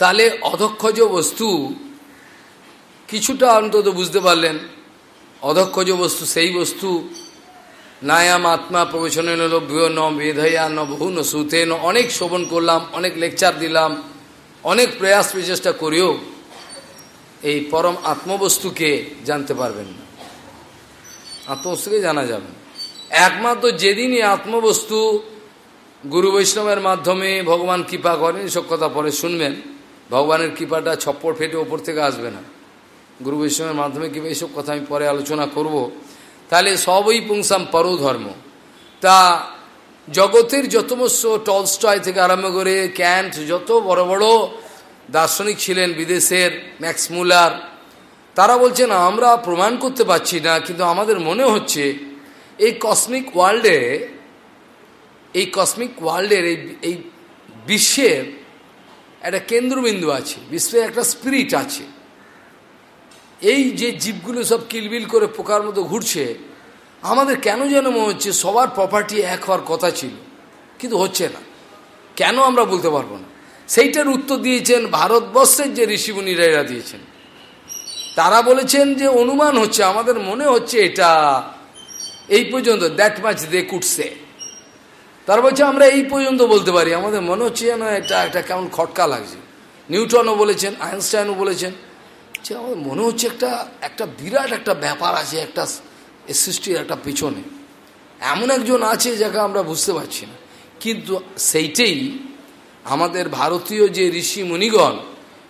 তাহলে অধক্ষজ বস্তু কিছুটা অন্তত বুঝতে পারলেন। অধক্ষজ বস্তু, সেই বস্তু। নায়াম আত্মা প্রবেশনে লভ্য ন বেধয়া, ন বহু ন সুতে, ন অনেক শোভন করলাম, অনেক লেকচার দিলাম, অনেক প্রয়াস প্রচেষ্টা করেও। এই পরম আত্মবস্তুকে জানতে পারবেন না। আত্মবস্তুকে জানা যাবে একমাত্র যেদিনই আত্মবস্তু গুরু বৈষ্ণবের মাধ্যমে ভগবান কৃপা করেন, এসব কথা পরে শুনবেন। ভগবানের কৃপাটা ছপ্পর ফেটে ওপর থেকে আসবে না। গুরু বৈষ্ণবের মাধ্যমে কৃপা এইসব কথা আমি পরে আলোচনা করব। তাহলে সবই পুংসাম পরো ধর্ম তা জগতের যতমস্য টলস্টয় থেকে আরম্ভ করে ক্যান্ট যত বড় বড় দার্শনিক ছিলেন বিদেশের, ম্যাক্স মুলার, তারা বলছেন, আমরা প্রমাণ করতে পারছি না, কিন্তু আমাদের মনে হচ্ছে এই কসমিক ওয়ার্ল্ডে এই কসমিক ওয়ার্ল্ডের এই এই বিশ্বের একটা কেন্দ্রবিন্দু আছে বিশ্বের একটা স্পিরিট আছে। এই যে জীবগুলো সব কিলবিল করে পোকার মতো ঘুরছে, আমাদের কেন যেন মনে হচ্ছে সবার প্রপার্টি এক হওয়ার কথা ছিল, কিন্তু হচ্ছে না। কেন আমরা বলতে পারব না? সেইটার উত্তর দিয়েছেন ভারতবর্ষের যে ঋষিমুনিরা এরা দিয়েছেন। তারা বলেছেন যে অনুমান হচ্ছে, আমাদের মনে হচ্ছে এটা এই পর্যন্ত দ্যাট মাছ দে কুটসে তারা বলছে, আমরা এই পর্যন্ত বলতে পারি। আমাদের মনে হচ্ছে যেন এটা একটা কেমন খটকা লাগছে। নিউটনও বলেছেন, আইনস্টাইনও বলেছেন। যে আমাদের মনে হচ্ছে একটা একটা বিরাট একটা ব্যাপার আছে, একটা সৃষ্টির একটা পিছনে। এমন একজন আছে যাকে আমরা বুঝতে পারছি না। কিন্তু সেইটাই আমাদের ভারতীয় যে ঋষি মুনিগণ,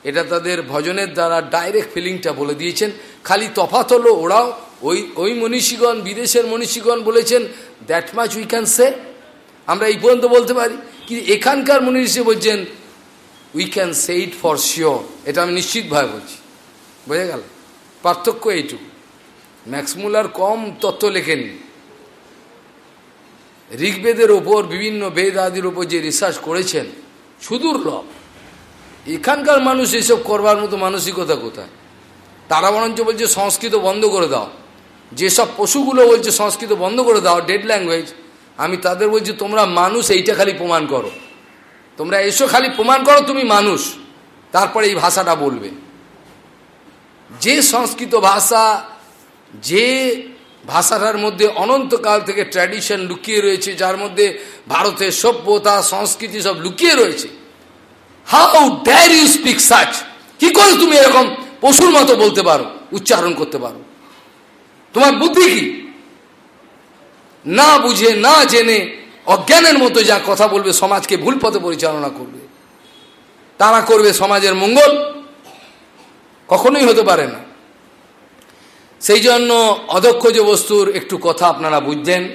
এটা তাদের ভজনের দ্বারা ডাইরেক্ট ফিলিংটা বলে দিয়েছেন। খালি তফাত হলো ওরাও ওই ওই মনীষীগণ, বিদেশের মনীষীগণ বলেছেন that much we can say আমরা এই পর্যন্ত বলতে পারি। কিন্তু এখানকার মনীষী বলছেন we can say it for sure এটা আমি নিশ্চিতভাবে বলছি। বোঝা গেল? পার্থক্য এইটুকু। ম্যাক্সমুলার কম তত্ত্ব লেখেননি। ঋগ্বেদের ওপর বিভিন্ন বেদ আদির ওপর যে রিসার্চ করেছেন সুদূর্লভ এখানকার মানুষ এসব করবার মতো মানসিকতা কোথায়? তারা বরঞ্চ বলছে, সংস্কৃত বন্ধ করে দাও। যেসব পশুগুলো বলছে, সংস্কৃত বন্ধ করে দাও। ডেড ল্যাঙ্গুয়েজ আমি তাদের বলছি তোমরা মানুষ, এইটা খালি প্রমাণ করো। তোমরা এসো খালি প্রমাণ করো তুমি মানুষ। তারপরে এই ভাষাটা বলবে। যে সংস্কৃত ভাষা, যে ভাষাটার মধ্যে অনন্তকাল থেকে ট্র্যাডিশন লুকিয়ে রয়েছে, যার মধ্যে ভারতের সভ্যতা, সংস্কৃতি সব লুকিয়ে রয়েছে how dare you speak such কি করে তুমি এরকম পশুর মতো বলতে পারো, উচ্চারণ করতে পারো? তোমার বুদ্ধি কি? না বুঝে, না জেনে, অজ্ঞানের মতো যা কথা বলবে সমাজকে ভুল পথে পরিচালনা করবে। তারা করবে সমাজের মঙ্গল, কখনোই হতে পারে না। সেই জন্য অদক্ষজ বস্তুর একটু কথা আপনারা বুঝলেন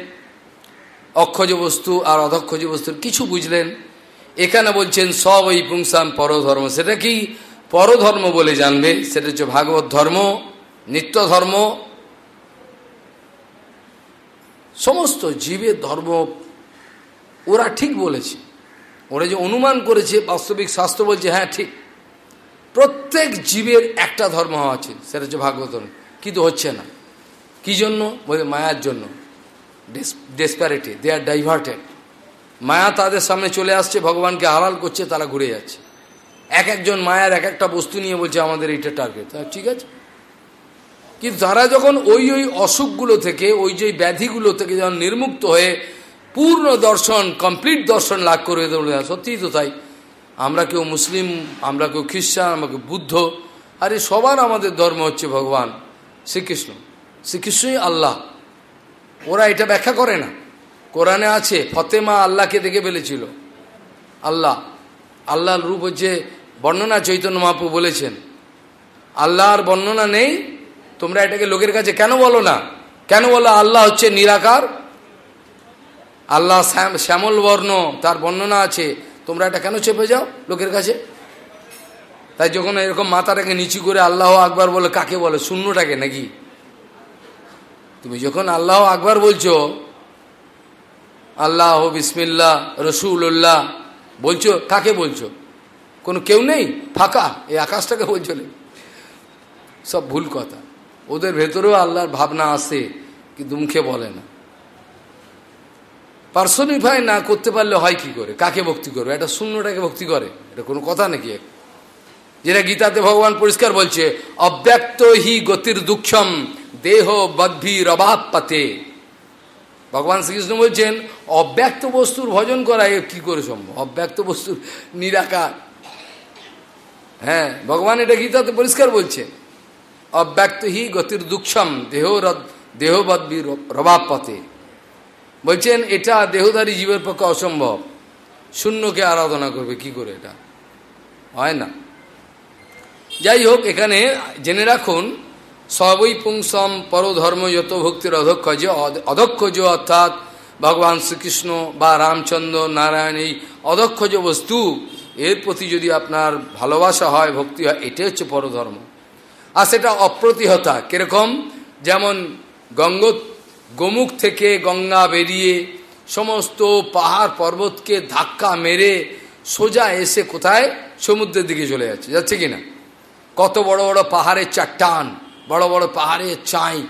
অক্ষজ বস্তু আর অদক্ষজ বস্তুর কিছু বুঝলেন। এখানে বলছেন, সব ওই পুংসাম পরধর্ম। সেটা কি পরধর্ম বলে জানবে? সেটা হচ্ছে ভাগবত ধর্ম, নিত্য ধর্ম সমস্ত জীবের ধর্ম, ওরা ঠিক বলেছে। ওরা যে অনুমান করেছে, বাস্তবিক শাস্ত্র বলছে হ্যাঁ ঠিক। প্রত্যেক জীবের একটা ধর্ম হওয়া উচিত সেটা হচ্ছে ভাগবত। কিন্তু হচ্ছে না। কি জন্য? বলে মায়ার জন্য। ডেসপ্যারিটি দে আর ডাইভার্টেড মায়া তাদের সামনে চলে আসছে, ভগবানকে আড়াল করছে, তারা ঘুরে যাচ্ছে। এক একজন মায়ার এক একটা বস্তু নিয়ে বলছে, আমাদের এইটা টার্গেট ঠিক আছে। কিন্তু তারা যখন ওই ওই অসুখগুলো থেকে, ওই যে ব্যাধিগুলো থেকে যখন নির্মুক্ত হয়ে পূর্ণ দর্শন কমপ্লিট দর্শন লাভ করবে সত্যিই তো তাই। আমরা কেউ মুসলিম, আমরা কেউ খ্রিস্টান, আমরা কেউ বুদ্ধ, আরে সবার আমাদের ধর্ম হচ্ছে ভগবান, শ্রীকৃষ্ণ। শ্রীকৃষ্ণই আল্লাহ। ওরা এটা ব্যাখ্যা করে না। কোরআনে আছে, ফতেমা আল্লাহকে দেখে ফেলেছিল। আল্লাহ। আল্লাহর রূপ হচ্ছে বর্ণনা চৈতন্য মহাপু বলেছেন। আল্লাহর বর্ণনা নেই তোমরা এটাকে লোকের কাছে কেন বলো না? কেন বলো আল্লাহ হচ্ছে নিরাকার? আল্লাহ শ্যামল বর্ণ, তার বর্ণনা আছে। তোমরা এটা কেন চেপে যাও লোকের কাছে? তাই যখন এরকম মাথাটাকে নিচু করে আল্লাহ আকবার বলে, কাকে বলে? শূন্যটাকে নাকি? তুমি যখন আল্লাহ আকবার বলছো, আল্লাহ বিসমিল্লা রসুল্লাহ বলছো, কাকে বলছো? কোনো কেউ নেই? ফাঁকা? এই আকাশটাকে বলছো সব ভুল কথা। ওদের ভেতরেও আল্লাহর ভাবনা আসে কিন্তু মুখে বলে না। পার্সনিফাই না করতে পারলে হয় কি করে? কাকে ভক্তি করবে? এটা শূন্যটাকে ভক্তি করে? এটা কোনো কথা নাকি? যেটা গীতাতে ভগবান পরিষ্কার বলছে, অব্যক্ত হি গতির দুঃখম, দেহ বদ্ধি রবাব পাতে ভগবান শ্রীকৃষ্ণ বলছেন, অব্যক্ত বস্তুর ভজন করা এ কি করে সম্ভব? অব্যক্ত বস্তুর নিরাকার। হ্যাঁ ভগবান এটা গীতাতে পরিষ্কার বলছে। অব্যক্ত হি গতির দুঃখম, দেহ দেহবদ্বি রবাব পথে বলছেন, এটা দেহধারী জীবের পক্ষে অসম্ভব। শূন্যকে আরাধনা করবে, কি করে এটা? হয় না। যাই হোক, এখানে জেনে রাখুন, সবই পুংসম পরধর্ম যত ভক্তির অধ্যক্ষ যে অর্থাৎ ভগবান শ্রীকৃষ্ণ বা রামচন্দ্র নারায়ণ এই অধ্যক্ষজ বস্তু, এর প্রতি যদি আপনার ভালোবাসা হয়, ভক্তি হয়, এটাই হচ্ছে পরধর্ম। আর সেটা অপ্রতিহতা। কীরকম? যেমন গঙ্গ গোমুখ থেকে গঙ্গা বেরিয়ে সমস্ত পাহাড় পর্বতকে ধাক্কা মেরে সোজা এসে কোথায়? সমুদ্রের দিকে চলে যাচ্ছে। যাচ্ছে কিনা কত বড় বড় পাহাড়ের চাট্টান বড় বড় পাহাড়ের চাই।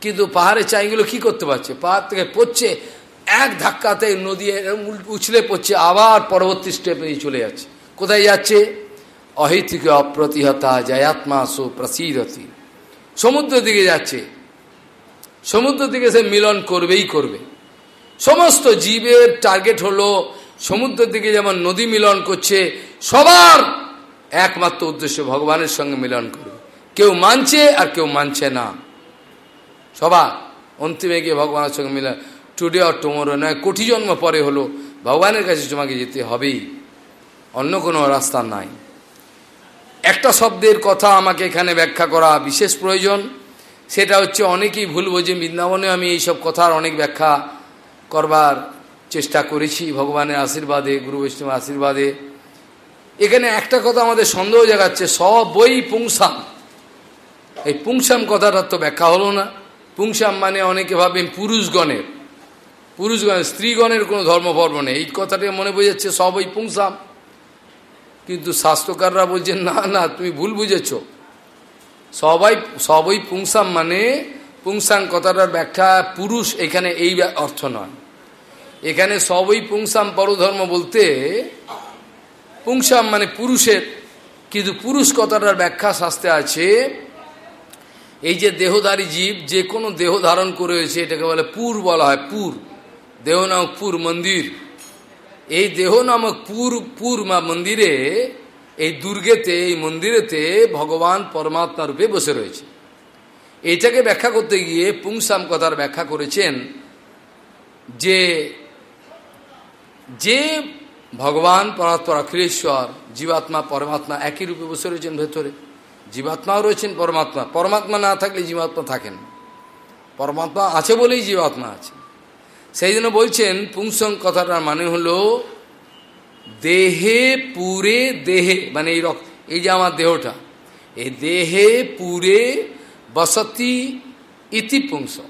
কিন্তু পাহাড়ের চাইগুলো কি করতে পারছে? পাহাড় থেকে পড়ছে, এক ধাক্কাতে নদী উছলে পড়ছে, আবার পরবর্তী স্টেপে চলে যাচ্ছে। কোথায় যাচ্ছে? অহিতিকে অপ্রতিহতা জয়াত্মা সো প্রসিদতি সমুদ্রের দিকে যাচ্ছে। সমুদ্র দিকে সে মিলন করবেই করবে। সমস্ত জীবের টার্গেট হলো সমুদ্র দিকে যেমন নদী মিলন করছে, সবার একমাত্র উদ্দেশ্য ভগবানের সঙ্গে মিলন করবে। কেউ মানছে আর কেউ মানছে না। সবার অন্তিমে গিয়ে ভগবানের সঙ্গে মিলন। টুডে অর টুমোরো নয়, কোটি জন্ম পরে হলো ভগবানের কাছে তোমাকে যেতে হবেই। অন্য কোনো রাস্তা নাই। একটা শব্দের কথা আমাকে এখানে ব্যাখ্যা করা বিশেষ প্রয়োজন। সেটা হচ্ছে অনেকেই ভুল বোঝে। বৃন্দাবনে আমি এইসব কথার অনেক ব্যাখ্যা করবার চেষ্টা করেছি। ভগবানের আশীর্বাদে, গুরু বৈষ্ণব আশীর্বাদে। এখানে একটা কথা আমাদের সন্দেহ জাগাচ্ছে। সব বই পুংসাম। এই পুংসাম কথাটার তো ব্যাখ্যা হলো না। পুংসাম মানে অনেকে ভাবেন পুরুষগণের। পুরুষগণের, স্ত্রীগণের কোনো ধর্মপর্ব নেই। এই কথাটা মনে বোঝাচ্ছে সবই পুংসাম। কিন্তু স্বাস্থ্যকাররা বলছেন না না, তুমি ভুল বুঝেছ। সবাই, সবই পুংসাম মানে পুংসাং কথাটার ব্যাখ্যা পুরুষ এখানে এই অর্থ নয়। এখানে সবই পুংসাম পরধর্ম বলতে, পুংসাম মানে পুরুষের, কিন্তু পুরুষ কথাটার ব্যাখ্যা শাস্তে আছে, এই যে দেহধারী জীব যে কোনো দেহ ধারণ করে হয়েছে এটাকে বলে পুর বলা হয়, পুর। দেহ পুর, মন্দির। এই দেহ নামক পুর পুর মা মন্দিরে, এই দুর্গেতে, এই মন্দিরেতে ভগবান পরমাত্মা রূপে বসে রয়েছে। এটাকে ব্যাখ্যা করতে গিয়ে পুংসাম কথার ব্যাখ্যা করেছেন যে যে ভগবান পরাত্পর অখিলেশ্বর জীবাত্মা পরমাত্মা একই রূপে বসে রয়েছেন ভেতরে, জীবাত্মাও রয়েছেন পরমাত্মা। পরমাত্মা না থাকলে জীবাত্মা থাকেন পরমাত্মা আছে বলেই জীবাত্মা আছে। সেই জন্য বলছেন, পুংসং কথাটার মানে হলো, দেহে পুরে দেহে মানে এই রক্ত, এই যে আমার দেহটা, এই দেহে পুরে বসতি ইতি পুংস।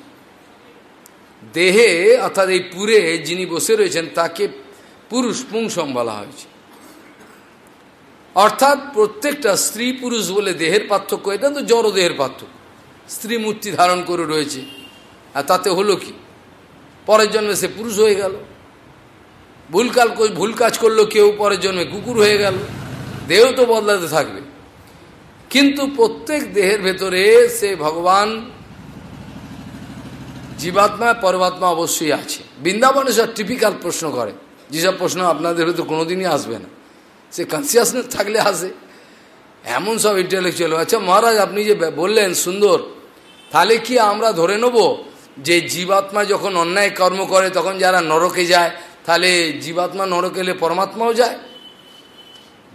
দেহে, অর্থাৎ এই পুরে যিনি বসে রয়েছেন, তাকে পুরুষ পুংসম বলা হয়েছে। অর্থাৎ প্রত্যেকটা স্ত্রী পুরুষ বলে দেহের পার্থক্য, এটা তো জড় দেহের পার্থক্য। স্ত্রী মূর্তি ধারণ করে রয়েছে। আর তাতে হলো কি? পরের জন্মে সে পুরুষ হয়ে গেল। ভুল কাল ভুল কাজ করল কেউ, পরের জন্মে কুকুর হয়ে গেল। দেহ তো বদলাতে থাকবে। কিন্তু প্রত্যেক দেহের ভেতরে সে ভগবান, জীবাত্মা, পরমাত্মা অবশ্যই আছে। বৃন্দাবনে সব টিপিক্যাল প্রশ্ন করে। যেসব প্রশ্ন আপনাদের হয়তো কোনোদিনই আসবে না। সে কনসিয়াসনেস থাকলে আসে। এমন সব ইন্টেলেকচুয়াল আচ্ছা মহারাজ, আপনি যে বললেন সুন্দর, তাহলে কি আমরা ধরে নেব যে জীবাত্মা যখন অন্যায় কর্ম করে, তখন যারা নরকে যায়, তাহলে জীবাত্মা নরকে এলে পরমাত্মাও যায়?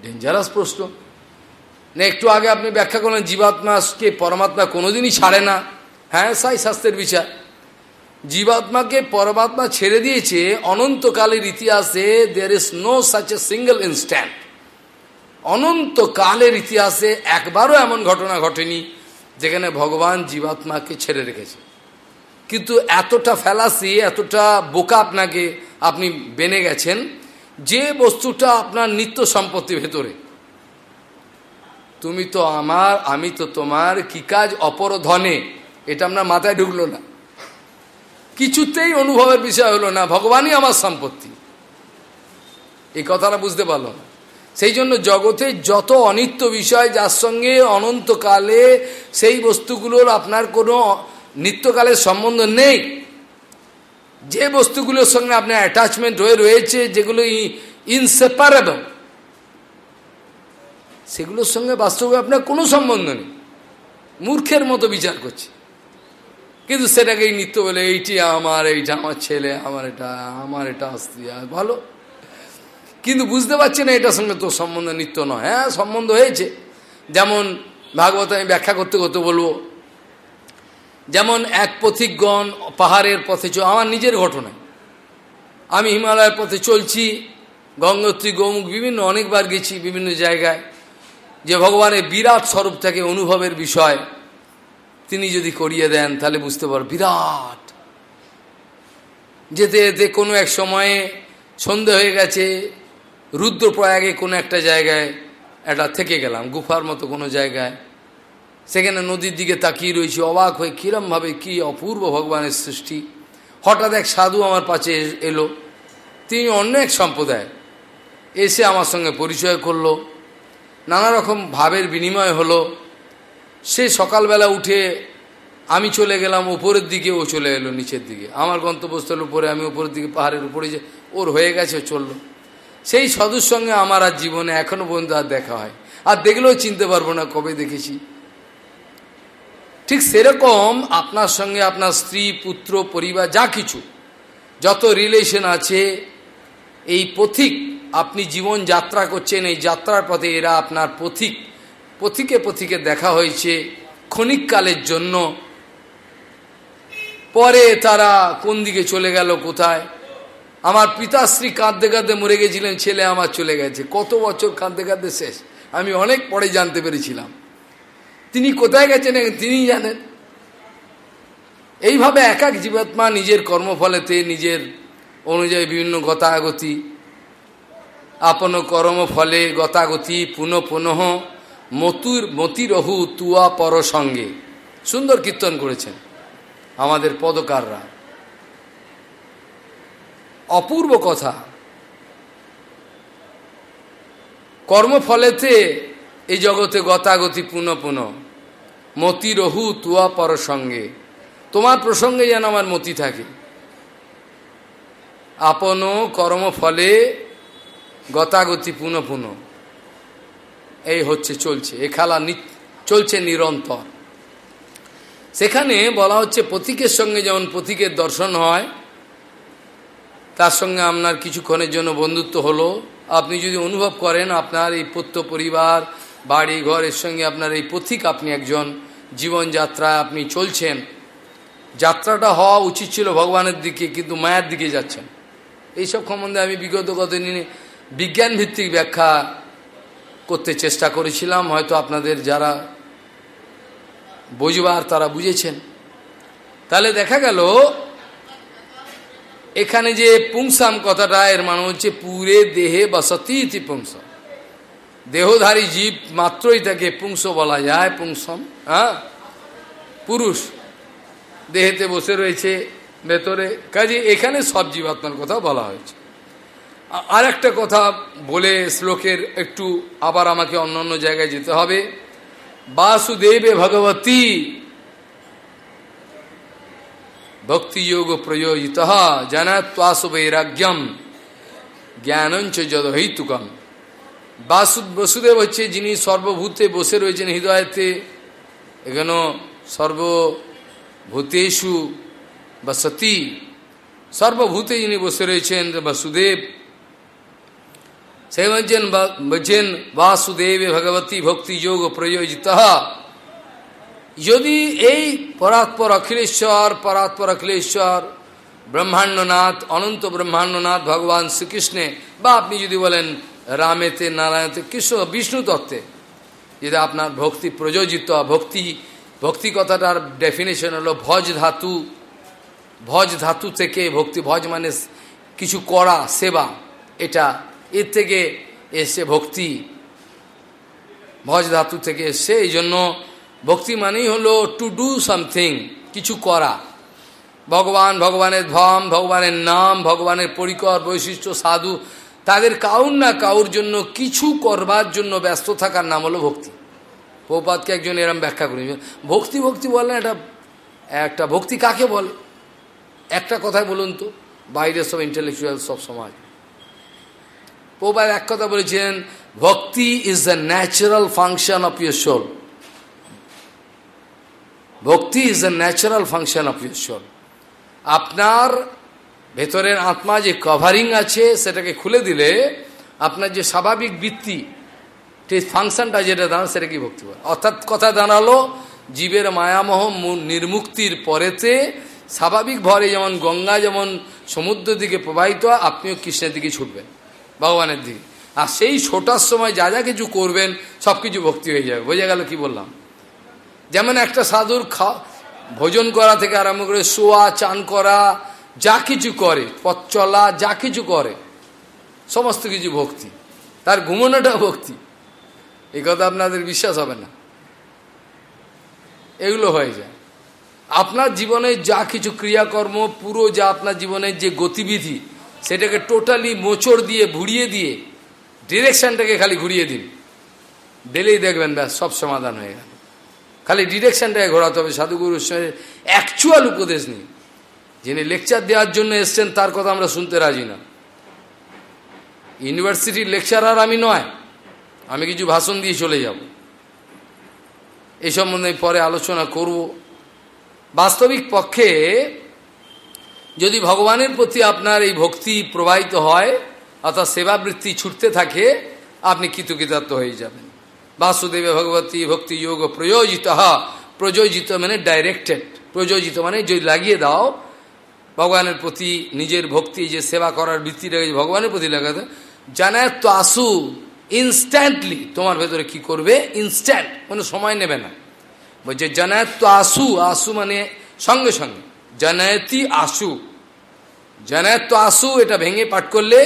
ডেঞ্জারাস প্রশ্ন। না, একটু আগে আপনি ব্যাখ্যা করলেন, জীবাত্মাকে পরমাত্মা কোনোদিনই ছাড়ে না। হ্যাঁ সাই শাস্ত্রের বিচার। জীবাত্মাকে পরমাত্মা ছেড়ে দিয়েছে, অনন্তকালের ইতিহাসে there is no such a single instant অনন্তকালের ইতিহাসে একবারও এমন ঘটনা ঘটেনি, যেখানে ভগবান জীবাত্মাকে ছেড়ে রেখেছে। কিন্তু এতটা ফেলাসি, এতটা বোকা আপনাকে আপনি বেনে গেছেন যে বস্তুটা আপনার নিত্য সম্পত্তির ভেতরে। তুমি তো আমার, আমি তো তোমার কি কাজ অপর ধনে এটা আপনার মাথায় ঢুকলো না। কিছুতেই অনুভবের বিষয় হলো না, ভগবানই আমার সম্পত্তি। এই কথাটা বুঝতে পারল না। সেই জন্য জগতে যত অনিত্য বিষয়, যার সঙ্গে অনন্তকালে সেই বস্তুগুলোর আপনার কোনো নিত্যকালের সম্বন্ধ নেই। যে বস্তুগুলোর সঙ্গে আপনার অ্যাটাচমেন্ট হয়ে রয়েছে, যেগুলো ইনসেপারেবল সেগুলোর সঙ্গে বাস্তবে আপনার কোনো সম্বন্ধ নেই। মূর্খের মতো বিচার করছে। কিন্তু সেটাকেই নিত্য বলে, এইটি আমার এইটা আমার ছেলে, আমার এটা আমার এটা স্ত্রী ভালো। কিন্তু বুঝতে পারছি না এটার সঙ্গে তোর সম্বন্ধ নিত্য নয়। হ্যাঁ সম্বন্ধ হয়েছে। যেমন ভাগবত আমি ব্যাখ্যা করতে করতে বলব যেমন এক পথিকগণ পাহাড়ের পথে আমার নিজের ঘটনা। আমি হিমালয়ের পথে চলছি, গঙ্গোত্রী, গৌমুখ, বিভিন্ন অনেকবার গেছি বিভিন্ন জায়গায়। যে ভগবানের বিরাট স্বরূপ থাকে, অনুভবের বিষয়। তিনি যদি করিয়ে দেন, তাহলে বুঝতে পার, বিরাট। যেতে যেতে কোনো এক সময়ে সন্ধে হয়ে গেছে, রুদ্রপ্রয়াগে কোনো একটা জায়গায় একটা থেকে গেলাম, গুফার মতো কোনো জায়গায়। সেখানে নদীর দিকে তাকিয়ে রয়েছি, অবাক হয়ে কীরমভাবে কি অপূর্ব ভগবানের সৃষ্টি। হঠাৎ এক সাধু আমার পাশে এলো। তিনি অন্য এক সম্প্রদায় এসে আমার সঙ্গে পরিচয় করল। নানা রকম ভাবের বিনিময় হলো। সে সকালবেলা উঠে আমি চলে গেলাম উপরের দিকে ও চলে এলো নিচের দিকে। আমার গন্তব্যস্থল উপরে, আমি উপরের দিকে পাহাড়ের উপরে যে ওর হয়ে গেছে চলল। সেই সদুর সঙ্গে আমার আর জীবনে এখনও পর্যন্ত আর দেখা হয়। আর দেখলেও চিনতে পারব না কবে দেখেছি। ঠিক সেরকম আপনার সঙ্গে আপনার স্ত্রী, পুত্র, পরিবার, যা কিছু, যত রিলেশন আছে, এই পথিক আপনি জীবন যাত্রা করছেন, এই যাত্রার পথে এরা আপনার পথিক, পথিকে পথিকে দেখা হয়েছে ক্ষণিককালের জন্য। পরে তারা কোন দিকে চলে গেল কোথায়? আমার পিতাশ্রী কাঁদতে কাঁদতে মরে গেছিলেন, ছেলে আমার চলে গেছে। কত বছর কাঁদতে কাঁদতে শেষ। আমি অনেক পরে জানতে পেরেছিলাম। তিনি কোথায় গেছেন? তিনি জানেন। এইভাবে এক এক জীবাত্মা নিজের কর্মফলেতে, নিজের অনুযায়ী বিভিন্ন গতাগতি, আপন কর্ম ফলে গতাগতি, পুনঃ পুনঃ মতুর, মতিরহু তুয়া পর সঙ্গে। সুন্দর কীর্তন করেছেন আমাদের পদকাররা। অপূর্ব কথা। কর্মফলেতে এই জগতে গতাগতি, পুনঃ পুনঃ। মতি রহু তুয়া পর সঙ্গে। তোমার প্রসঙ্গে যেন আমার মতি থাকে। আপন কর্মফলে গতাগতি পুনঃ পুনঃ। এই হচ্ছে, চলছে। এ খেলা চলছে নিরন্তর। সেখানে বলা হচ্ছে প্রতীকের সঙ্গে যেমন প্রতীকের দর্শন হয়, তার সঙ্গে আপনার কিছুক্ষণের জন্য বন্ধুত্ব হলো। আপনি যদি অনুভব করেন আপনার এই পত্য পরিবার বাড়ি ঘরের সঙ্গে আপনার এই পথিক আপনি একজন জীবনযাত্রায় আপনি চলছেন। যাত্রাটা হওয়া উচিত ছিল ভগবানের দিকে, কিন্তু মায়ের দিকে যাচ্ছেন। এইসব সম্বন্ধে আমি বিগত কতদিনে বিজ্ঞান ভিত্তিক ব্যাখ্যা করতে চেষ্টা করেছিলাম। হয়তো আপনাদের যারা বুঝবার তারা বুঝেছেন। তাহলে দেখা গেল, এখানে যে পুংসাম কথাটা, এর মানে হচ্ছে পুরে দেহে বসতি ইতি পুংস দেহধারী জীব মাত্রই তাকে পুংস বলা যায়, পুংসম হ্যাঁ? পুরুষ দেহেতে বসে রয়েছে, ভেতরে কাজে এখানে সব জীবাত্মার কথা বলা হয়েছে। আর একটা কথা বলে শ্লোকের একটু আবার আমাকে অন্য অন্য জায়গায় যেতে হবে। বাসুদেবে ভগবতী ভক্তিযোগ প্রয়োজিত জানাত্বাসু বৈরাগ্যম, জ্ঞানঞ্চ যদহৈতুকম। বসুদেব হচ্ছে যিনি সর্বভূতে বসে রয়েছেন হৃদয়তে এখানে সর্বভূতেষু বসতি সর্বভূতে যিনি বসে রয়েছেন বসুদেব। সে বলছেন, বাসুদেবে ভগবতী ভক্তি যোগ প্রয়োজিত। যদি এই পরাৎপর অখিলেশ্বর পরাৎপর অখিলেশ্বর, ব্রহ্মাণ্ডনাথ, অনন্ত ব্রহ্মাণ্ডনাথ ভগবান শ্রীকৃষ্ণে, বা আপনি যদি বলেন রামেতে, নারায়ণতে কৃষ্ণ বিষ্ণু তত্ত্বে যদি আপনার ভক্তি প্রযোজিত, ভক্তি ভক্তি কথাটার ডেফিনেশন হলো ভজ ধাতু। ভজ ধাতু থেকে ভক্তি, ভজ মানে কিছু করা, সেবা। এটা এর থেকে এসে ভক্তি। ভজ ধাতু থেকে এসছে, এই জন্য ভক্তি মানেই হলো টু ডু সামথিং কিছু করা। ভগবান, ভগবানের ধম, ভগবানের নাম, ভগবানের পরিকর, বৈশিষ্ট্য, সাধু তাদের কাউর না কাউর জন্য কিছু করবার জন্য ব্যস্ত থাকার নাম হলো ভক্তি। পৌপাতকে একজন এরম ব্যাখ্যা করি ভক্তি ভক্তি বললেন এটা একটা ভক্তি কাকে বলে? একটা কথায় বলুন তো, বাইরে সব ইন্টেলেকচুয়াল সব সমাজ। পৌপাত এক কথা বলেছেন, bhakti is the natural function of your soul bhakti is the natural function of your soul আপনার ভেতরের আত্মা যে কভারিং আছে, সেটাকে খুলে দিলে আপনার যে স্বাভাবিক বৃত্তি ফাংশনটা যেটা দাঁড়ানো, সেটা কি ভক্তি বলে? অর্থাৎ কথা দাঁড়াল, জীবের মায়ামহ নির্মুক্তির পরেতে স্বাভাবিক ভরে যেমন গঙ্গা যেমন সমুদ্র দিকে প্রবাহিত আপনিও কৃষ্ণের দিকে ছুটবেন, ভগবানের দিকে। আর সেই ছোটার সময় যা যা কিছু করবেন, সব কিছু ভক্তি হয়ে যাবে। বোঝা গেল কি বললাম? যেমন একটা সাধুর খা ভোজন করা থেকে আরম্ভ করে শোয়া, চান করা যা কিছু করে, পথ চলা যা কিছু করে, সমস্ত কিছু ভক্তি। তার ঘুমনোটা ভক্তি। এই কথা আপনাদের বিশ্বাস হবে না। এগুলো হয়ে যায়। আপনার জীবনে যা কিছু ক্রিয়াকর্ম, পুরো যা আপনার জীবনের যে গতিবিধি, সেটাকে টোটালি মোচড় দিয়ে ভুড়িয়ে দিয়ে, ডিরেকশনটাকে খালি ঘুরিয়ে দিন। দিলেই দেখবেন ব্যাস, সব সমাধান হয়ে গেল। খালি ডিরেকশনটাকে ঘোরাতে হবে। সাধুগুরুর সঙ্গে অ্যাকচুয়াল উপদেশ নিই। যিনি লেকচার দেওয়ার জন্য এসছেন, তার কথা আমরা শুনতে রাজি না। ইউনিভার্সিটির লেকচারার আমি নয়, আমি কিছু ভাষণ দিয়ে চলে যাব। এই সম্বন্ধে পরে আলোচনা করব। বাস্তবিক পক্ষে যদি ভগবানের প্রতি আপনার এই ভক্তি প্রবাহিত হয়, অর্থাৎ সেবাবৃত্তি ছুটতে থাকে, আপনি কৃতকৃতার্থ হয়ে যাবেন। বাসুদেবে ভগবতী ভক্তি যোগ প্রয়োজিত, প্রযোজিত মানে ডাইরেক্টেড প্রযোজিত মানে যদি লাগিয়ে দাও ভগবানের প্রতি নিজের ভক্তি, যে সেবা করার বৃত্তিটাকে ভগবানের প্রতি লাগাতে জানায় তো আসু ইনস্ট্যান্টলি তোমার ভেতরে কি করবে? ইনস্ট্যান্ট কোনো সময় নেবে না। বলছে জানায় তো আসু আসু মানে সঙ্গে সঙ্গে, জানায়তি আসু। জানায়ত আসু, এটা ভেঙে পাঠ করলে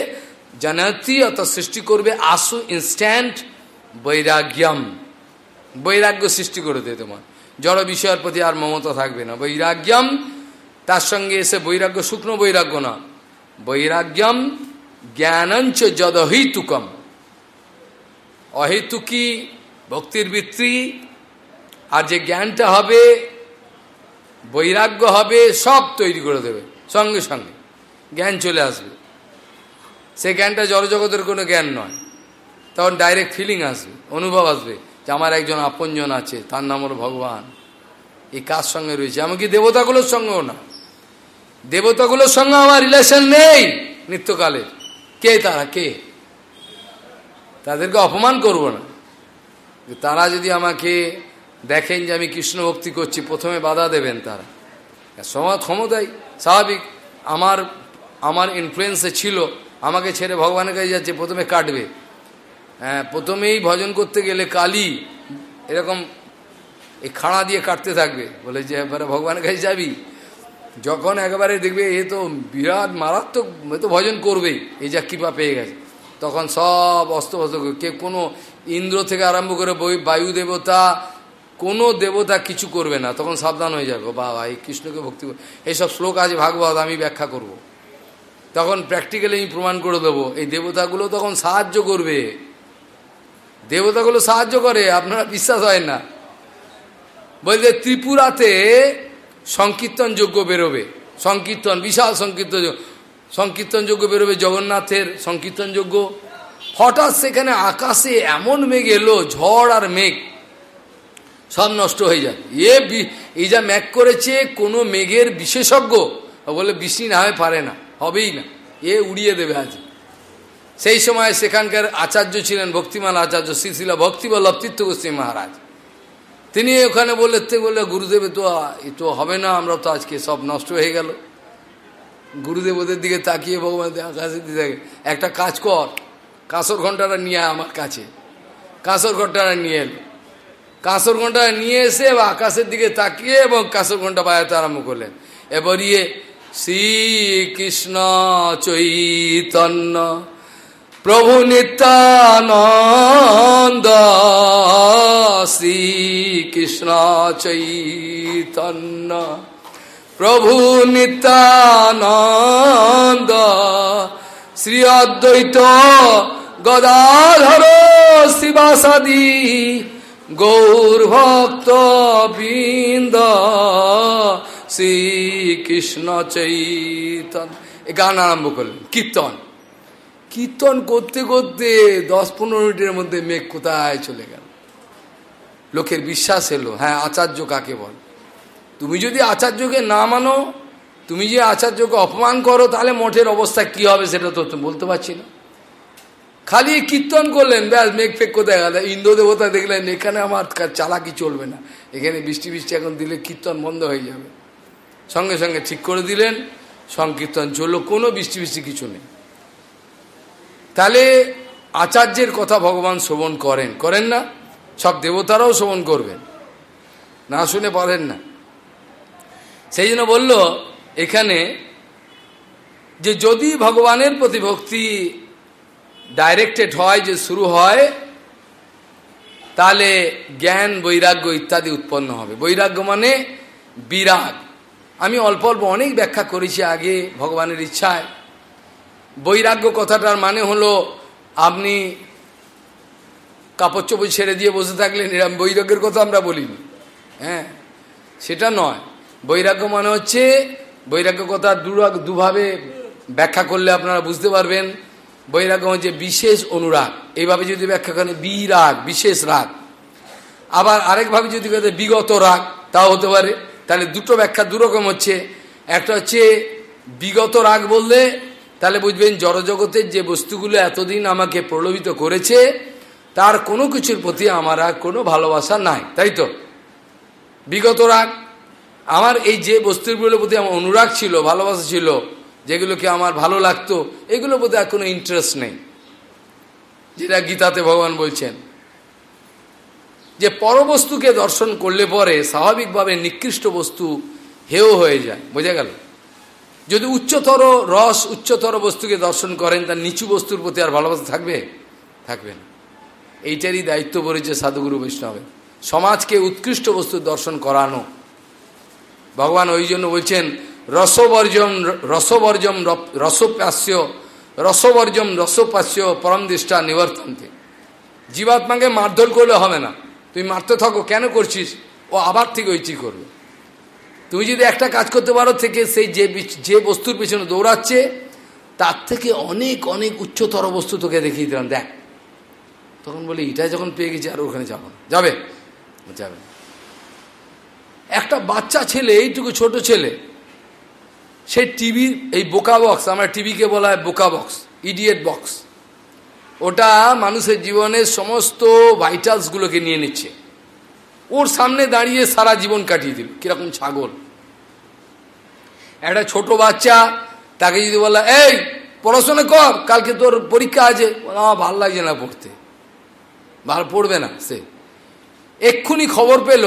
জানায়তি অর্থাৎ সৃষ্টি করবে আসু ইনস্ট্যান্ট বৈরাগ্যম। বৈরাগ্য সৃষ্টি করে দেয় তোমার। জড় বিষয়ের প্রতি আর মমতা থাকবে না। বৈরাগ্যম তার সঙ্গে এসে বৈরাগ্য, শুকনো বৈরাগ্য না। বৈরাগ্যম জ্ঞানঞ্চ যদহিতুকম। অহেতুকি, ভক্তির বৃত্তি। আর যে জ্ঞানটা হবে, বৈরাগ্য হবে, সব তৈরি করে দেবে, সঙ্গে সঙ্গে। জ্ঞান চলে আসবে। সে জ্ঞানটা জড়জগতের কোনো জ্ঞান নয়। তখন ডাইরেক্ট ফিলিং আসবে, অনুভব আসবে যে আমার একজন আপনজন আছে, তার নাম হলো ভগবান। এই কার সঙ্গে রয়েছে? এমনকি দেবতাগুলোর সঙ্গেও না? দেবতাগুলোর সঙ্গে আমার রিলেশন নেই নিত্যকালে। কে তারা? কে? তাদেরকে অপমান করব না। তারা যদি আমাকে দেখেন যে আমি কৃষ্ণ ভক্তি করছি, প্রথমে বাধা দেবেন তারা। সমাজ ক্ষমতাই স্বাভাবিক। আমার আমার ইনফ্লুয়েন্সে ছিল। আমাকে ছেড়ে ভগবানের কাছে যাচ্ছে, প্রথমে কাটবে। হ্যাঁ প্রথমেই ভজন করতে গেলে কালী এরকম এই খাড়া দিয়ে কাটতে থাকবে। বলে যে, এবারে ভগবানের কাছে যাবি? যখন একবারে দেখবে এ তো বিরাট মারাত্মক, এ তো ভজন করবেই এই যা কৃপা পেয়ে গেছে। তখন সব অস্ত অস্ত কে কোনো ইন্দ্র থেকে আরম্ভ করে বায়ু দেবতা, কোনো দেবতা কিছু করবে না। তখন সাবধান হয়ে যাবে। বাবা এই কৃষ্ণকে ভক্তি এইসব শ্লোক আছে ভাগবত আমি ব্যাখ্যা করব। তখন প্র্যাকটিক্যালি আমি প্রমাণ করে দেবো। এই দেবতাগুলো তখন সাহায্য করবে। দেবতাগুলো সাহায্য করে, আপনারা বিশ্বাস হয় না। বলতে ত্রিপুরাতে সংকীর্তন যোগ্য বেরোবে। সংকীর্তন, বিশাল সংকীর্তন সংকীর্তন যোগ্য বেরোবে জগন্নাথের সংকীর্তন যোগ্য হঠাৎ সেখানে আকাশে এমন মেঘ এলো, ঝড় আর মেঘ। সব নষ্ট হয়ে যায়। এ এই যা ম্যাক করেছে, কোনো মেঘের বিশেষজ্ঞ বলে বৃষ্টি না হয়ে পারে না, হবেই না। এ উড়িয়ে দেবে আজ। সেই সময় সেখানকার আচার্য ছিলেন ভক্তিমান আচার্য শ্রীশিলা ভক্তিবল্লভ তীর্থগোস্বী মহারাজ। তিনি ওখানে বললে বললে গুরুদেব তো এ তো হবে না, আমরা তো আজকে সব নষ্ট হয়ে গেল। গুরুদেব ওদের দিকে তাকিয়ে ভগবান আকাশের দিকে একটা কাজ কর, কাঁসর ঘন্টাটা নিয়ে আমার কাছে। কাঁসর ঘন্টাটা নিয়ে এলো। কাঁসর ঘণ্টা নিয়ে এসে আকাশের দিকে তাকিয়ে এবং কাঁসর ঘণ্টা বাজাতে আরম্ভ করলেন। এবার ইয়ে শ্রীকৃষ্ণ চৈতন্য প্রভু নিত্যানন্দ শ্রীকৃষ্ণ চৈতন্য। প্রভু নিত্যানন্দ শ্রী অদ্বৈত গদাধর শিবাসাদি গৌর ভক্ত বৃন্দ শ্রীকৃষ্ণ চৈতন এ গান আরম্ভ করলেন কীর্তন। কীর্তন করতে করতে দশ পনেরো মিনিটের মধ্যে মেঘ কোথায় চলে গেল? লোকের বিশ্বাস এলো হ্যাঁ আচার্য কাকে বল? তুমি যদি আচার্যকে না মানো, তুমি যে আচার্যকে অপমান করো, তাহলে মঠের অবস্থা কি হবে সেটা তো বলতে পারছি না। খালি কীর্তন করলেন, ব্যাস, মেঘ ফেক কোথায় গেল? ইন্দ্র দেবতা দেখলেন, এখানে আমার চালাকি চলবে না। এখানে বৃষ্টি বৃষ্টি এখন দিলে কীর্তন বন্ধ হয়ে যাবে। সঙ্গে সঙ্গে ঠিক করে দিলেন, সংকীর্তন চলল, কোনো বৃষ্টি বৃষ্টি কিছু নেই। তাহলে আচার্যের কথা ভগবান শ্রবণ করেন। করেন না? সব দেবতারাও শ্রবণ করবেন। না শুনে পারেন না। সেই জন্য বলল, এখানে যে যদি ভগবানের প্রতি ভক্তি ডাইরেক্টেড হয়, যে শুরু হয়, তাহলে জ্ঞান, বৈরাগ্য ইত্যাদি উৎপন্ন হবে। বৈরাগ্য মানে বিরাগ। আমি অল্প অল্প অনেক ব্যাখ্যা করেছি আগে ভগবানের ইচ্ছায়। বৈরাগ্য কথাটার মানে হলো, আপনি কাপড় চোপড় ছেড়ে দিয়ে বসে থাকলেন এরম বৈরাগ্যের কথা আমরা বলিনি হ্যাঁ? সেটা নয়। বৈরাগ্য মানে হচ্ছে, বৈরাগ্য কথা দুভাবে ব্যাখ্যা করলে আপনারা বুঝতে পারবেন। বৈরাগ্য হচ্ছে বিশেষ অনুরাগ। এইভাবে যদি ব্যাখ্যা করেন, বিরাগ, বিশেষ রাগ। আবার আরেকভাবে যদি বিগত রাগ, তাও হতে পারে। তাহলে দুটো ব্যাখ্যা দুরকম হচ্ছে। একটা হচ্ছে, বিগত রাগ বললে তাহলে বুঝবেন জড়জগতের যে বস্তুগুলো এতদিন আমাকে প্রলোভিত করেছে, তার কোনো কিছুর প্রতি আমার আর কোনো ভালোবাসা নাই, তাই তো? বিগত রাগ, আমার এই যে বস্তুগুলোর প্রতি আমার অনুরাগ ছিল, ভালোবাসা ছিল, যেগুলোকে আমার ভালো লাগতো, এগুলোর প্রতি আর কোনো ইন্টারেস্ট নেই। যেটা গীতাতে ভগবান বলছেন, যে পরবস্তুকে দর্শন করলে পরে স্বাভাবিকভাবে নিকৃষ্ট বস্তু হেও হয়ে যায়, বোঝা গেল? যদি উচ্চতর রস, উচ্চতর বস্তুকে দর্শন করেন, তার নিচু বস্তুর প্রতি আর ভালোবাসা থাকবে? থাকবে না। এইটারই দায়িত্ব পড়েছে সাধুগুরু বৈষ্ণবের। সমাজকে উৎকৃষ্ট বস্তুর দর্শন করানো। ভগবান ওই জন্য বলছেন, রসবর্জম রসবর্জম রসপ্যাস্য, রসবর্জম রসপাস্য পরম দৃষ্টা নিবর্তনতে। জীবাত্মাকে মারধর করলে হবে না। তুমি মারতে থাকো, কেন করছিস? ও আবার থেকে ওইটি করবে? তুমি যদি একটা কাজ করতে পারো থেকে সেই যে যে বস্তুর পেছনে দৌড়াচ্ছে, তার থেকে অনেক অনেক উচ্চতর বস্তু তোকে দেখিয়ে দিলাম। দেখ। তখন বলি এটা যখন পেয়ে গেছি, আর ওখানে যাব যাবে? যাবে। একটা বাচ্চা ছেলে, এইটুকু ছোট ছেলে, সে টিভি, এই বোকা বক্স, আমরা টিভিকে বলা হয় বোকা বক্স, ইডিয়েট বক্স। ওটা মানুষের জীবনের সমস্ত ভাইটালসগুলোকে নিয়ে নিচ্ছে। ওর সামনে দাঁড়িয়ে সারা জীবন কাটিয়ে দিল। কীরকম ছাগল। একটা ছোট বাচ্চা, তাকে যদি বলা এই, পড়াশোনা কর, কালকে তোর পরীক্ষা আছে। আমার ভালো লাগছে না পড়তে। ভালো পড়বে না সে। এক্ষুনি খবর পেল,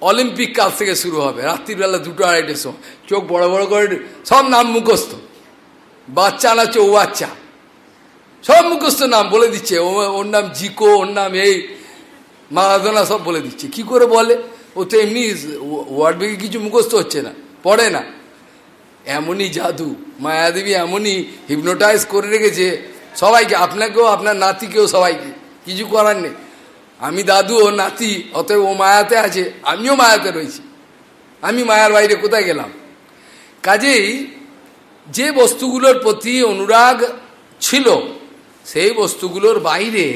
অলিম্পিক কাল থেকে শুরু হবে। রাত্রিবেলা দুটো আড়াইটের সময়। চোখ বড় বড় করে সব নাম মুখস্থ। বাচ্চা না চৌ বাচ্চা সব মুখস্থ নাম বলে দিচ্ছে। ওর নাম জিকো, ওর নাম এই। মারাদোনা সব বলে দিচ্ছে। কি করে বলে? ও তো এমনি ওয়ার্ড বেগে কিছু মুখস্থ হচ্ছে না, পড়ে না। এমনই জাদু, মায়াদেবী এমনই হিপনোটাইজ করে রেখেছে। সবাইকে, আপনাকেও, আপনার নাতিকেও সবাইকে। কিছু করার নেই। আমি দাদু, ও নাতি, অতএব ও মায়াতে আছে, আমিও মায়াতে রয়েছি। আমি মায়ার বাইরে কোথায় গেলাম? কাজেই যে বস্তুগুলোর প্রতি অনুরাগ ছিল, সেই বস্তুগুলোর বাইরে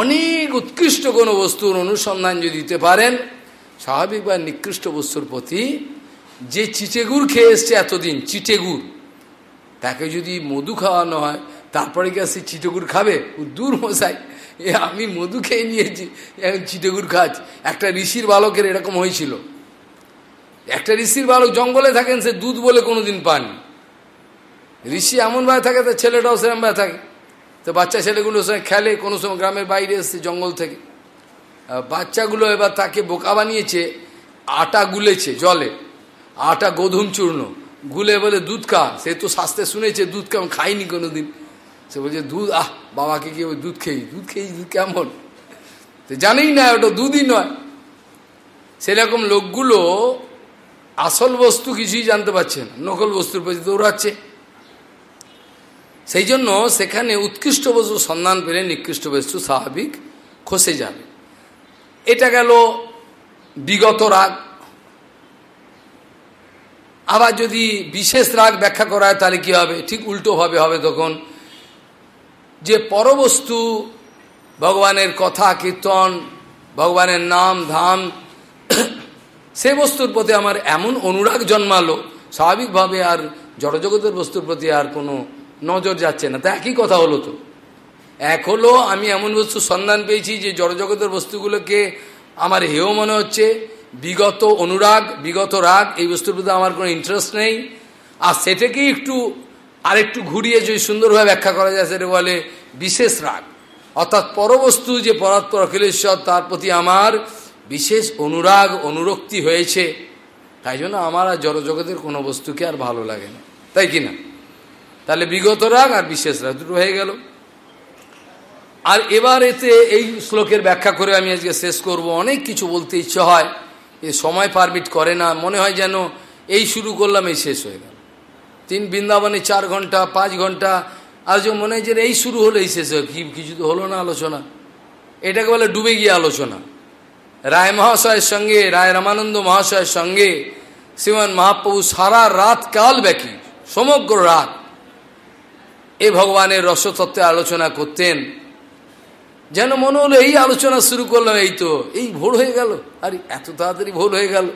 অনেক উৎকৃষ্ট কোনো বস্তুর অনুসন্ধান যদি দিতে পারেন, স্বাভাবিক বা নিকৃষ্ট বস্তুর প্রতি যে চিটেগুড় খেয়ে এসছে এতদিন, চিটেগুড়, তাকে যদি মধু খাওয়ানো হয়, তারপরে কি সে চিটেগুড় খাবে? দূর মশাই, এ আমি মধু খেয়ে নিয়েছি এখন চিটেগুড় খাচ্ছি। একটা ঋষির বালকের এরকম হয়েছিল। একটা ঋষির বালক জঙ্গলে থাকেন, সে দুধ বলে কোনোদিন পাননি। ঋষি এমনভাবে থাকে, তার ছেলেটাও সেরমভাবে থাকে। তো বাচ্চা ছেলেগুলোর সঙ্গে খেলে, কোনো সময় গ্রামের বাইরে এসছে জঙ্গল থেকে। বাচ্চাগুলো এবার তাকে বোকা বানিয়েছে, আটা গুলেছে জলে। আটা গোধুম চূর্ণ। গুলে বলে, দুধ খা। সে তো শাস্তে শুনেছে, দুধ কেমন খাইনি কোনো দিন সে বলছে, দুধ, আহ, বাবাকে কি ওই দুধ খেয়েছি? দুধ খেয়েছি, দুধ কেমন? তো জানেই না, ওটা দুধই নয়। সেরকম লোকগুলো আসল বস্তু কিছুই জানতে পারছে না। নকল বস্তুর প্রতি দৌড়াচ্ছে। সেই জন্য সেখানে উৎকৃষ্ট বস্তু সন্ধান পেলে নিকৃষ্ট বস্তু স্বাভাবিক খসে যাবে। এটা গেল বিগত রাগ। আবার যদি বিশেষ রাগ ব্যাখ্যা করা হয়, তাহলে কী হবে? ঠিক উল্টোভাবে হবে তখন। যে পরবস্তু ভগবানের কথা, কীর্তন, ভগবানের নাম, ধাম, সে বস্তুর প্রতি আমার এমন অনুরাগ জন্মালো। স্বাভাবিকভাবে আর জড়জগতের বস্তুর প্রতি আর কোনো নজর যাচ্ছে না। তা একই কথা হলো তো। এক হলো, আমি এমন বস্তু সন্ধান পেয়েছি যে জড়জগতের বস্তুগুলোকে আমার হেও মনে হচ্ছে। বিগত অনুরাগ, বিগত রাগ, এই বস্তুর প্রতি আমার কোনো ইন্টারেস্ট নেই। আর সেটাকেই একটু, আরেকটু ঘুরিয়ে যদি সুন্দরভাবে ব্যাখ্যা করা যায়, সেটা বলে বিশেষ রাগ। অর্থাৎ পরবস্তু যে পরাৎপর অখিলেশ্বর, তার প্রতি আমার বিশেষ অনুরাগ, অনুরক্তি হয়েছে। তাই জন্য আমার আর জড়জগতের কোনো বস্তুকে আর ভালো লাগে না। তাই কি না? তাহলে বিগত রাগ আর বিশেষ রাগ দুটো হয়ে গেল। আর এবার এতে এই শ্লোকের ব্যাখ্যা করে আমি আজকে শেষ করব। অনেক কিছু বলতে ইচ্ছে হয়, এ সময় পারমিট করে না, মনে হয় যেন এই শুরু করলাম, এই শেষ হয়ে গেল। তিন বৃন্দাবনে চার ঘণ্টা, পাঁচ ঘণ্টা, আর যে মনে হয় যে এই শুরু হলো, এই শেষ হয়ে কিছু তো হলো না আলোচনা। এটাকে বলে ডুবে গিয়ে আলোচনা। রায় মহাশয়ের সঙ্গে, রায় রামানন্দ মহাশয়ের সঙ্গে, শ্রীমান মহাপ্রভু সারা রাত কাল ব্যাকি সমগ্র রাত এ ভগবানের রসতত্ত্বে আলোচনা করতেন। যেন মনে হলো এই আলোচনা শুরু করলাম, এই তো, এই ভোর হয়ে গেল। আরে, এত তাড়াতাড়ি ভোর হয়ে গেল।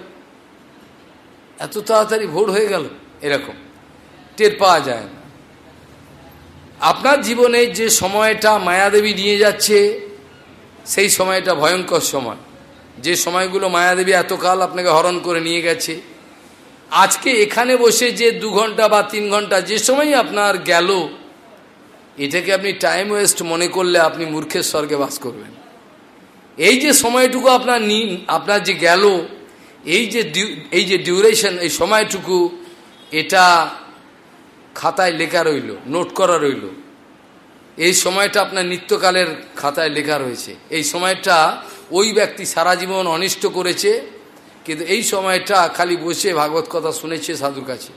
এত তাড়াতাড়ি ভোর হয়ে গেল। এরকম। টের পাওয়া যায় না। আপনার জীবনে যে সময়টা মায়াদেবী নিয়ে যাচ্ছে, সেই সময়টা ভয়ঙ্কর সময়। যে সময়গুলো মায়াদেবী এতকাল আপনাকে হরণ করে নিয়ে গেছে। আজকে এখানে বসে যে দু ঘণ্টা বা তিন ঘণ্টা, যে সময় আপনার গেল এটাকে আপনি টাইম ওয়েস্ট মনে করলে আপনি মূর্খের স্বর্গে বাস করবেন। এই যে সময়টুকু আপনার নিন আপনার যে গেল, এই যে এই যে ডিউরেশন এই সময়টুকু, এটা খাতায় লেখা রইল নোট করা রইল। এই সময়টা আপনার নিত্যকালের খাতায় লেখা রয়েছে। এই সময়টা ওই ব্যক্তি সারা জীবন অনিষ্ট করেছে, কিন্তু এই সময়টা খালি বসে ভাগবত কথা শুনেছে সাধুর কাছে।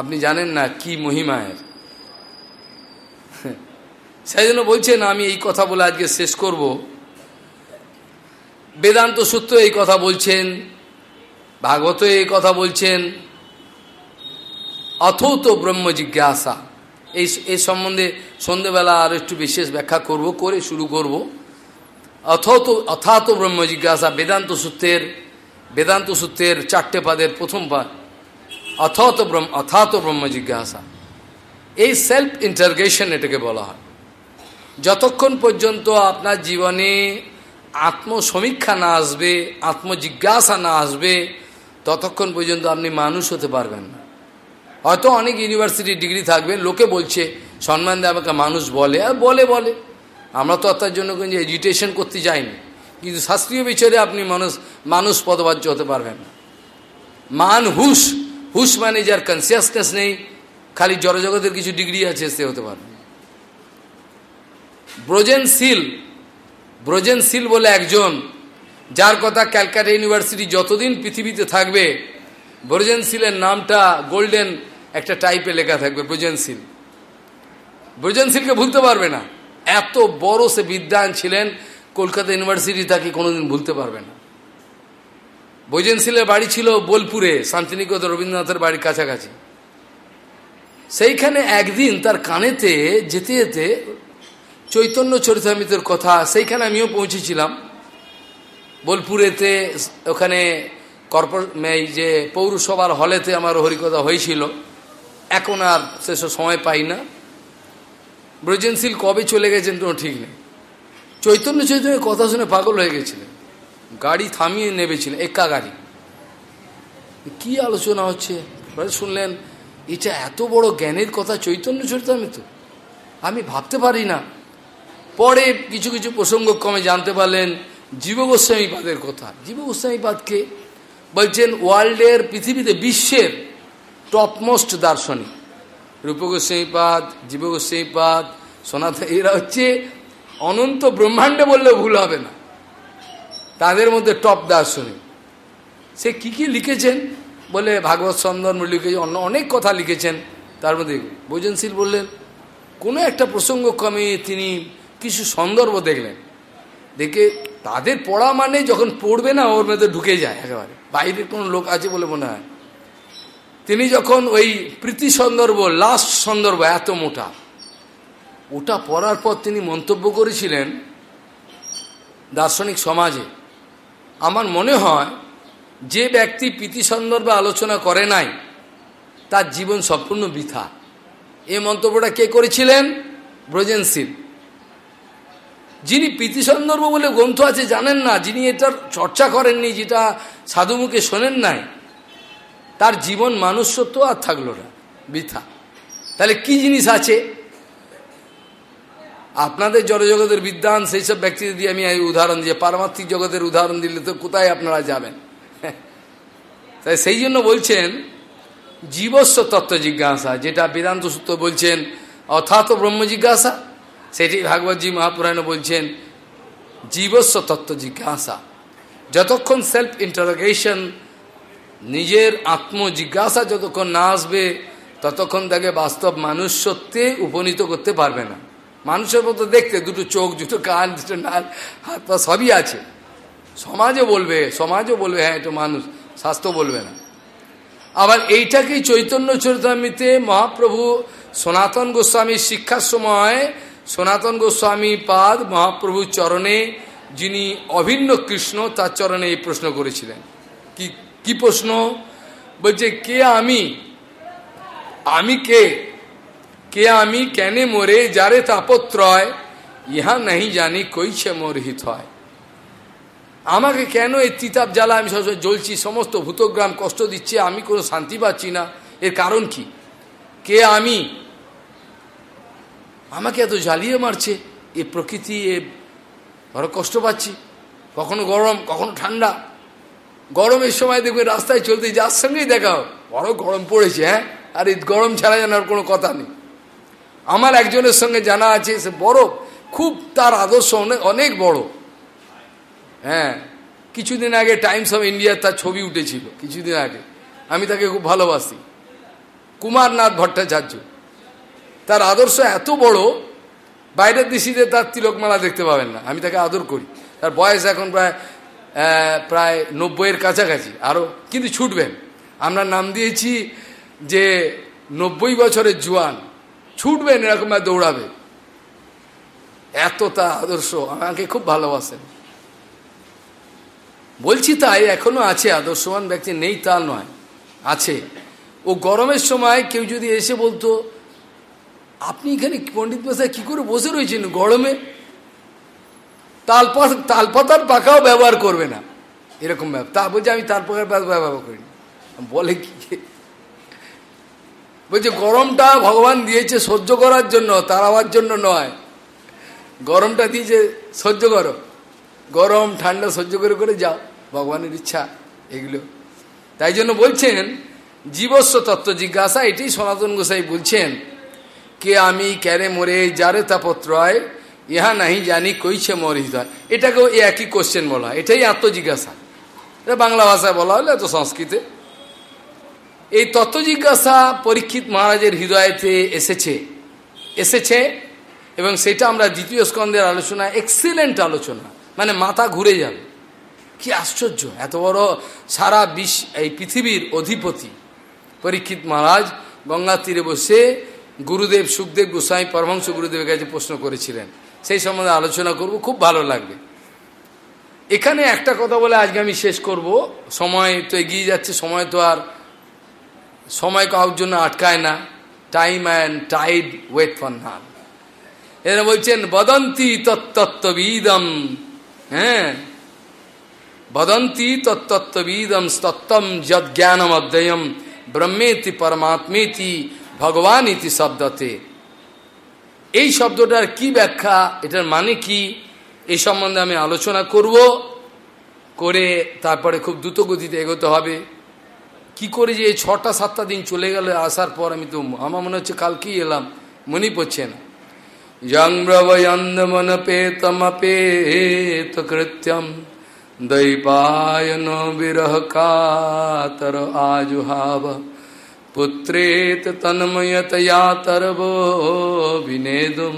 আপনি জানেন না কি মহিমায়ের সেই জন্য বলছেন আমি এই কথা বলে আজকে শেষ করব। বেদান্ত সূত্র এই কথা বলছেন, ভাগবত এই কথা বলছেন, অথৌত ব্রহ্ম জিজ্ঞাসা। এই এই সম্বন্ধে সন্ধেবেলা আর একটু বিশেষ ব্যাখ্যা করব, করে শুরু করব। অথত অথাত ব্রহ্ম জিজ্ঞাসা, বেদান্ত সূত্রের বেদান্ত সূত্রের চারটে পাদের প্রথম পাদ। অথত ব্রহ্ম অথাত ব্রহ্ম জিজ্ঞাসা। এই সেলফ ইন্টারগেশন এটাকে বলা হয়। যতক্ষণ পর্যন্ত আপনার জীবনে আত্মসমীক্ষা না আসবে, আত্মজিজ্ঞাসা না আসবে, ততক্ষণ পর্যন্ত আপনি মানুষ হতে পারবেন না। হয়তো অনেক ইউনিভার্সিটি ডিগ্রি থাকবে, লোকে বলছে, সম্মান দিয়ে আমাকে মানুষ বলে। আর বলে বলে। আমরা তো তার জন্য কিন্তু এডুটেশন করতে যাইনি। কিন্তু শাস্ত্রীয় বিচারে আপনি মানুষ মানুষ পদবাচ্য হতে পারবেন না। মান হুশ। হুশ মানে যার কনসিয়াসনেস নেই, খালি জড়জগতের কিছু ডিগ্রি আছে, সে হতে পারবে ব্রোজেন সিল ব্রোজেন সিল বলে একজন, যার কথা ক্যালকাটা ইউনিভার্সিটি যতদিন পৃথিবীতে থাকবে, ব্রোজেন সিলের নামটা গোল্ডেন একটা টাইপে লেখা থাকবে, ব্রোজেন সিল। ব্রোজেন সিলকে ভুলতে পারবে না। এত বড় সে বিদ্যান ছিলেন, কলকাতা ইউনিভার্সিটি তাকে কোনোদিন ভুলতে পারবে না। সিলের বাড়ি ছিল বোলপুরে, শান্তিনিকেতন রবীন্দ্রনাথের বাড়ির কাছাকাছি। সেইখানে একদিন তার কানেতে যেতে যেতে চৈতন্য চরিতামিতের কথা, সেইখানে আমিও পৌঁছেছিলাম। বোলপুরেতে, ওখানে কর্পোর, এই যে পৌরসভার হলেতে আমার হরিকথা হয়েছিল। এখন আর সেসব সময় পাই না। ব্রজেনশীল কবে চলে গেছেন কোনো ঠিক নেই। চৈতন্য চৈতন্যের কথা শুনে পাগল হয়ে গেছিলেন। গাড়ি থামিয়ে নেবেছিলেন একা গাড়ি। কি আলোচনা হচ্ছে? শুনলেন, এটা এত বড় জ্ঞানের কথা চৈতন্য চরিতামিত? আমি ভাবতে পারি না। পরে কিছু কিছু প্রসঙ্গ কমে জানতে পারলেন জীব গোস্বামীপাদের কথা। জীব গোস্বামীপাদকে বলছেন ওয়ার্ল্ডের পৃথিবীতে বিশ্বের টপমোস্ট দার্শনিক। রূপ গোস্বামীপাদ জীব গোস্বামীপাদ সনাতন, এরা হচ্ছে অনন্ত ব্রহ্মাণ্ডে বললে ভুল হবে না। তাদের মধ্যে টপ দার্শনিক। সে কি কি লিখেছেন? বলে ভাগবত সন্দর্ভ লিখেছে অন্য অনেক কথা লিখেছেন। তার মধ্যে ভোজনশীল বললেন, কোনো একটা প্রসঙ্গক্রমে তিনি কিছু সন্দর্ভ দেখলেন। দেখে তাদের পড়া মানে যখন পড়বে না, ওর মধ্যে ঢুকে যায় একেবারে। বাইরের কোনো লোক আছে বলে মনে হয়। তিনি যখন ওই প্রীতি সন্দর্ভ লাস্ট সন্দর্ভ, এত মোটা, ওটা পড়ার পর তিনি মন্তব্য করেছিলেন দার্শনিক সমাজে, আমার মনে হয় যে ব্যক্তি প্রীতি সন্দর্ভে আলোচনা করে নাই, তার জীবন সম্পূর্ণ বৃথা। এই মন্তব্যটা কে করেছিলেন? ব্রজেনশীল। যিনি প্রীতি সন্দর্ভ বলে গ্রন্থ আছে, জানেন না। যিনি এটার চর্চা করেননি, যেটা সাধুমুখে শোনেন নাই, তার জীবন মানুষত্ব আর থাকল না, বৃথা। তাহলে কি জিনিস আছে? আপনাদের জড়জগতের বিদ্যান, সেই সব ব্যক্তিদের দিয়ে আমি উদাহরণ দিয়ে পারমার্থিক জগতের উদাহরণ দিলে তো কোথায় আপনারা যাবেন? তাই সেই জন্য বলছেন, জীবস্ব তত্ত্ব জিজ্ঞাসা, যেটা বেদান্ত সূত্র বলছেন, অথাত ব্রহ্ম জিজ্ঞাসা সেটি ভাগবতজি মহাপুরাণে বলছেন, জীবস্ব তত্ত্ব জিজ্ঞাসা। যতক্ষণ সেলফ ইন্টারোগেশন নিজের আত্ম জিজ্ঞাসা যতক্ষণ না আসবে, ততক্ষণ তাকে বাস্তব মানুষ সত্যে উপনীত করতে পারবে না। মানুষের মতো দেখতে, দুটো চোখ, দুটো কান, দুটো নাক, হাত পা সবই আছে। সমাজও বলবে সমাজও বলবে হ্যাঁ এটা মানুষ, স্বাস্থ্য বলবে না। আবার এইটাকেই চৈতন্য চরিতামিতে মহাপ্রভু সনাতন গোস্বামীর শিক্ষার সময় সনাতন গোস্বামী পাদ মহাপ্রভুর চরণে যিনি অভিন্ন কৃষ্ণ, তার চরণে এই প্রশ্ন করেছিলেন। কি কি প্রশ্ন? বলছে, কে আমি? আমি কে? কে আমি? কেনে মোরে? যারে তাপত্রয় ইহা নাহি জানি কইছে মোর হিত হয়। আমাকে কেন এই তিতাব জ্বালা আমি সবসময় জ্বলছি, সমস্ত ভূতগ্রাম কষ্ট দিচ্ছে, আমি কোনো শান্তি পাচ্ছি না? এর কারণ কি? কে আমি? আমাকে এত জ্বালিয়ে মারছে, এ প্রকৃতি, এ বড় কষ্ট পাচ্ছি। কখনো গরম, কখনো ঠান্ডা। গরমের সময় দেখবে রাস্তায় চলতে, যার সঙ্গেই দেখা বড় গরম পড়েছে হ্যাঁ? আর এই গরম ছাড়া জানার কোনো কথা নেই। আমার একজনের সঙ্গে জানা আছে, সে বড়, খুব তার আদর্শ অনেক বড়। হ্যাঁ কিছুদিন আগে টাইমস অফ ইন্ডিয়ার তার ছবি উঠেছিল, কিছুদিন আগে। আমি তাকে খুব ভালোবাসি। কুমারনাথ ভট্টাচার্য। তার আদর্শ এত বড়, বাইরের দেশিতে তার তিলকমালা দেখতে পাবেন না। আমি তাকে আদর করি। তার বয়স এখন প্রায় প্রায় নব্বইয়ের কাছাকাছি। আরও কিন্তু ছুটবেন। আমরা নাম দিয়েছি যে নব্বই বছরের জোয়ান। ছুটবেন এরকম দৌড়াবে। এত তা আদর্শ। আমাকে খুব ভালোবাসেন। বলছি তাই, এখনও আছে। আদর্শবান ব্যক্তি নেই, তা নয়। আছে। ও গরমের সময় কেউ যদি এসে বলতো আপনি এখানে পণ্ডিত মশাই কি করে বসে রয়েছেন গরমে? তালপা তালপাতার পাকাও ব্যবহার করবে না। এরকম ব্যাপার তা বলছে, আমি তালপাতার পাতা ব্যবহার করি বলে কি বলছে, গরমটা ভগবান দিয়েছে সহ্য করার জন্য, তাড়াবার জন্য নয়। গরমটা দিয়েছে সহ্য করো। গরম, ঠান্ডা সহ্য করে করে যাও। ভগবানের ইচ্ছা এগুলো। তাই জন্য বলছেন, জীবস্ব তত্ত্ব জিজ্ঞাসা, এটি সনাতন গোসাই বলছেন কে আমি ক্যারে মরে, যারে তাপত্রয় ইহা নাহি জানি, কইছে মরিত হয় এটাকেও একই কোশ্চেন বলা এটাই আত্মজিজ্ঞাসা। এটা বাংলা ভাষায় বলা হলে এত সংস্কৃতে। এই তত্ত্বজিজ্ঞাসা পরীক্ষিত মহারাজের হৃদয়তে এসেছে। এসেছে এবং সেটা আমরা দ্বিতীয় স্কন্ধের আলোচনা এক্সিলেন্ট আলোচনা। মানে মাথা ঘুরে যাবে। কি আশ্চর্য! এত বড় সারা বিশ্ব, এই পৃথিবীর অধিপতি। পরীক্ষিত মহারাজ গঙ্গা তীরে বসে গুরুদেব সুখদেব গোস্বামী পরমহংস গুরুদেবের কাছে প্রশ্ন করেছিলেন। সেই সম্বন্ধে আলোচনা করব, খুব ভালো লাগবে। এখানে একটা কথা বলে আজকে আমি শেষ করব। সময় তো এগিয়ে যাচ্ছে, সময় তো আর সময় কাউর জন্য আটকায় না। Time and tide wait for none এরা বলছেন, বদন্তি তত্তত্ত্ববিদম হ্যাঁ? বদন্তি তত্তত্ত্ববিদম স্তত্তম যজ্ঞানম অধ্যয়ম ব্রহ্মেতি পরমাত্মেতি ভগবান ইতি শব্দতে। এই শব্দটার কি ব্যাখ্যা, এটার মানে কি, এই সম্বন্ধে আমি আলোচনা করব, করে তারপরে খুব দ্রুত গতিতে এগোতে হবে। কি করে যে ছটা সাতটা দিন চলে গেল, আসার পর আমি তো, আমার মনে হচ্ছে কালকেই এলাম, মনেই পড়ছে না। যংব্রবয়ন্দমনপেতমপেত কৃত্যম দৈপায়ন বিরহ কাতর আজুহাব। पुत्रेत तन्मयतया तरवो विनेदुम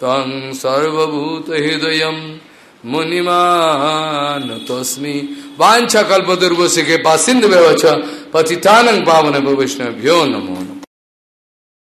तं सर्वभूतहृदय मुनिमान तस्मी। वाछा कल्पदुर्वशी के पासिंद व्यवच पतितानंग पावन भ्यो नमो नमो।